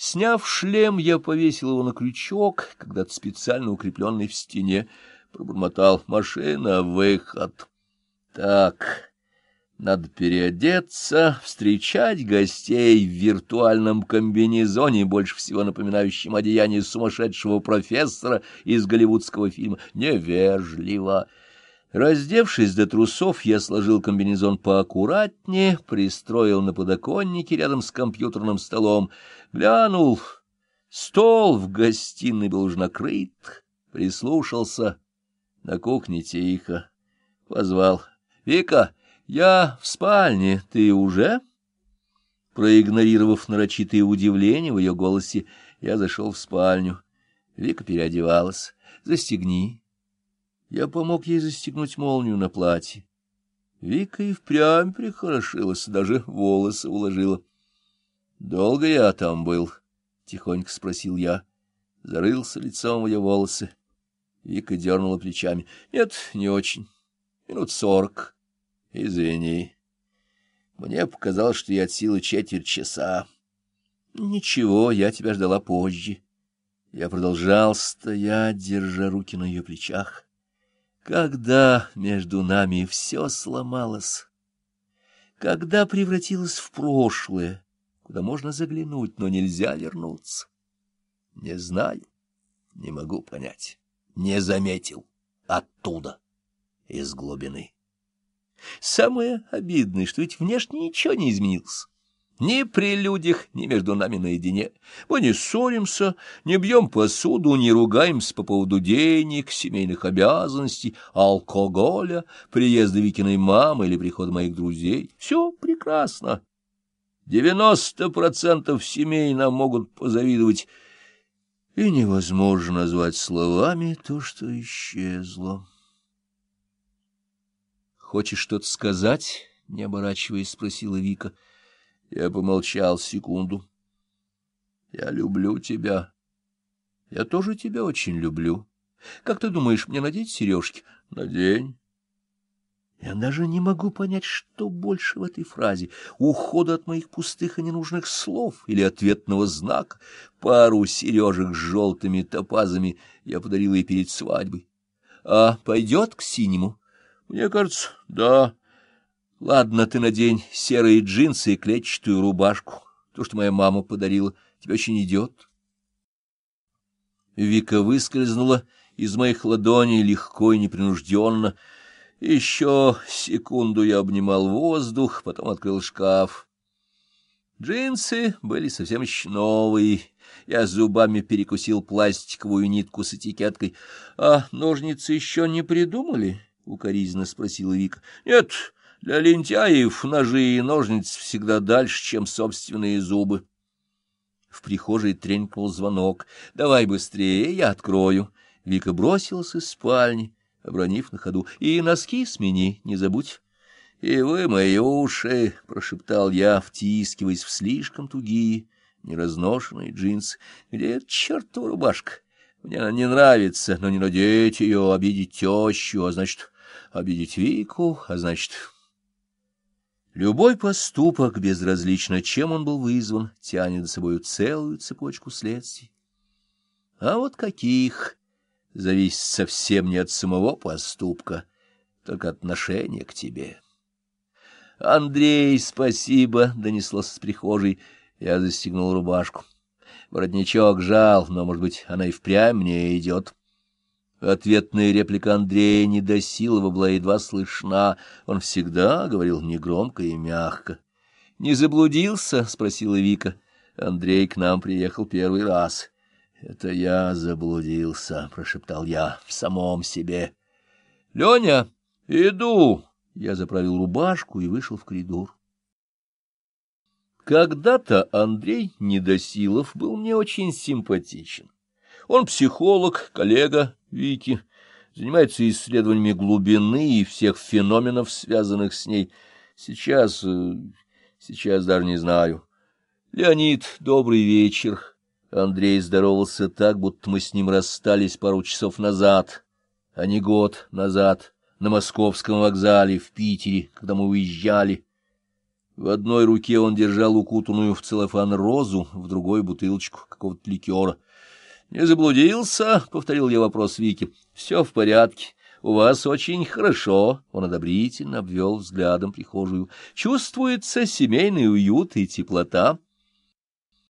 Сняв шлем, я повесил его на крючок, когда-то специально укрепленный в стене, пробормотал «машина, выход». Так, надо переодеться, встречать гостей в виртуальном комбинезоне, больше всего напоминающем одеяние сумасшедшего профессора из голливудского фильма. Невежливо. Раздевшись до трусов, я сложил комбинезон поаккуратнее, пристроил на подоконнике рядом с компьютерным столом, глянул. Стол в гостиной был уже накрыт, прислушался. На кухне тихо. Позвал. — Вика, я в спальне, ты уже? Проигнорировав нарочитое удивление в ее голосе, я зашел в спальню. Вика переодевалась. — Застегни. Я помог ей застегнуть молнию на платье. Вика и впрямь прихорошилась, даже волосы уложила. — Долго я там был? — тихонько спросил я. Зарылся лицом в ее волосы. Вика дернула плечами. — Нет, не очень. Минут сорок. Извини. Мне показалось, что я от силы четверть часа. — Ничего, я тебя ждала позже. Я продолжал стоять, держа руки на ее плечах. Когда между нами все сломалось, когда превратилось в прошлое, куда можно заглянуть, но нельзя вернуться. Не знаю, не могу понять, не заметил оттуда, из глубины. Самое обидное, что ведь внешне ничего не изменилось. Ни при людях, ни между нами наедине. Мы не ссоримся, не бьем посуду, не ругаемся по поводу денег, семейных обязанностей, алкоголя, приезда Викиной мамы или прихода моих друзей. Все прекрасно. Девяносто процентов семей нам могут позавидовать, и невозможно назвать словами то, что исчезло. «Хочешь что-то сказать?» — не оборачиваясь, спросила Вика. — я помолчал секунду. Я люблю тебя. Я тоже тебя очень люблю. Как ты думаешь, мне надеть сережки? Надень. Я даже не могу понять, что больше в этой фразе — ухода от моих пустых и ненужных слов или ответного знака. Пару сережек с желтыми топазами я подарил ей перед свадьбой. А пойдет к синему? Мне кажется, да. Ладно, ты надень серые джинсы и клетчатую рубашку. То, что моя мама подарила, тебе очень идет. Вика выскользнула из моих ладоней легко и непринужденно. Еще секунду я обнимал воздух, потом открыл шкаф. Джинсы были совсем еще новые. Я зубами перекусил пластиковую нитку с этикеткой. — А ножницы еще не придумали? — укоризненно спросила Вика. — Нет, для лентяев ножи и ножницы всегда дальше, чем собственные зубы. В прихожей тренькнул звонок. — Давай быстрее, я открою. Вика бросилась из спальни, обронив на ходу. — И носки смени, не забудь. — И вы мои уши, — прошептал я, втискиваясь в слишком тугие, неразношенные джинсы. — Где чертова рубашка? Мне она не нравится, но не надеть ее, обидеть тещу, а значит, обидеть Вику, а значит... Любой поступок, безразлично чем он был вызван, тянет за собой целую цепочку следствий. А вот каких зависит совсем не от самого поступка, только от отношения к тебе. «Андрей, спасибо!» — донеслось с прихожей. Я застегнул рубашку. Воротничок жал, но, может быть, она и впрямь мне идет. Ответная реплика Андрея Недосилова была едва слышна. Он всегда говорил негромко и мягко. — Не заблудился? — спросила Вика. Андрей к нам приехал первый раз. — Это я заблудился, — прошептал я в самом себе. — Леня, иду! Я заправил рубашку и вышел в коридор. Когда-то Андрей Недосилов был мне очень симпатичен. Он психолог, коллега Вики, занимается исследованиями глубины и всех феноменов, связанных с ней. Сейчас... Э, сейчас даже не знаю. Леонид, добрый вечер. Андрей здоровался так, будто мы с ним расстались пару часов назад, а не год назад, на московском вокзале в Питере, когда мы уезжали. В одной руке он держал укутанную в целлофан розу, в другой — бутылочку какого-то ликера. — Не заблудился? — повторил я вопрос Вики. — Все в порядке. У вас очень хорошо. Он одобрительно обвел взглядом прихожую. Чувствуется семейный уют и теплота.